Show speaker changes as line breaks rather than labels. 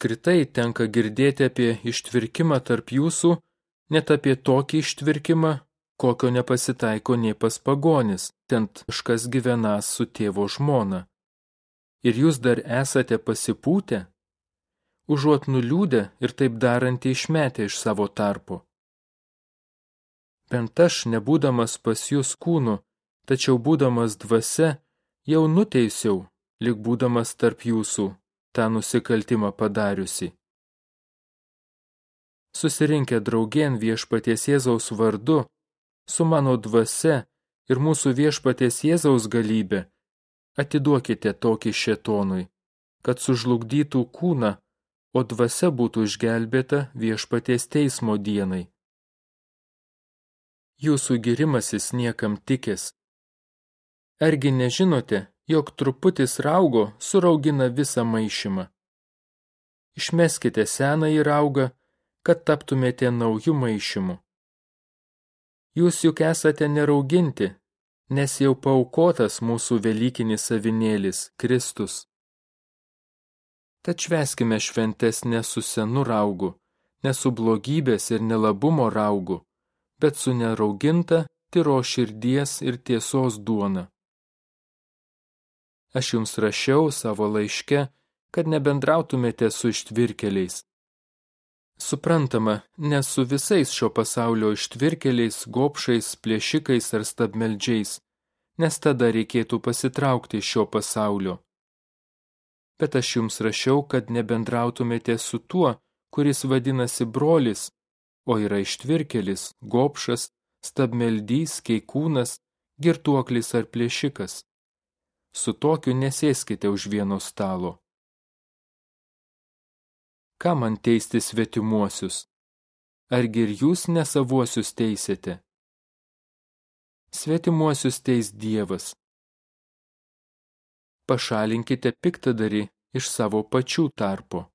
apskritai tenka girdėti apie ištvirkimą tarp jūsų, net apie tokį ištvirkimą, kokio nepasitaiko nei pas pagonis, tent kažkas gyvenas su tėvo žmona. Ir jūs dar esate pasipūtę? Užuot nuliūdę ir taip darantį išmetę iš savo tarpo. Bent aš, nebūdamas pas jūs kūnu, tačiau būdamas dvasia, jau nuteisiau, lik būdamas tarp jūsų, tą nusikaltimą padariusi. Susirinkę draugien viešpaties Jėzaus vardu, su mano dvasia ir mūsų viešpaties Jėzaus galybė, atiduokite tokį šetonui, kad sužlugdytų kūną, o dvasia būtų išgelbėta viešpaties teismo dienai. Jūsų girimasis niekam tikės. Argi nežinote, jog truputis raugo suraugina visą maišymą? Išmeskite senąjį raugą, kad taptumėte naujų maišymų. Jūs juk esate nerauginti, nes jau paukotas mūsų Velykinis savinėlis Kristus. Tad šveskime šventes ne su senu raugu, ne su blogybės ir nelabumo raugu, bet su nerauginta, tyro širdies ir tiesos duona. Aš jums rašiau savo laiške, kad nebendrautumėte su ištvirkeliais. Suprantama, ne su visais šio pasaulio ištvirkeliais, gopšais, plėšikais ar stabmeldžiais, nes tada reikėtų pasitraukti iš šio pasaulio. Bet aš jums rašiau, kad nebendrautumėte su tuo, kuris vadinasi brolis, o yra ištvirkelis, gopšas, stabmeldys, keikūnas, girtuoklis ar plėšikas. Su tokiu nesėskite už vieno stalo. Ką man teisti svetimuosius? Argi ir jūs nesavuosius teisėte? Svetimuosius teis Dievas. Pašalinkite piktadarį iš savo pačių tarpo.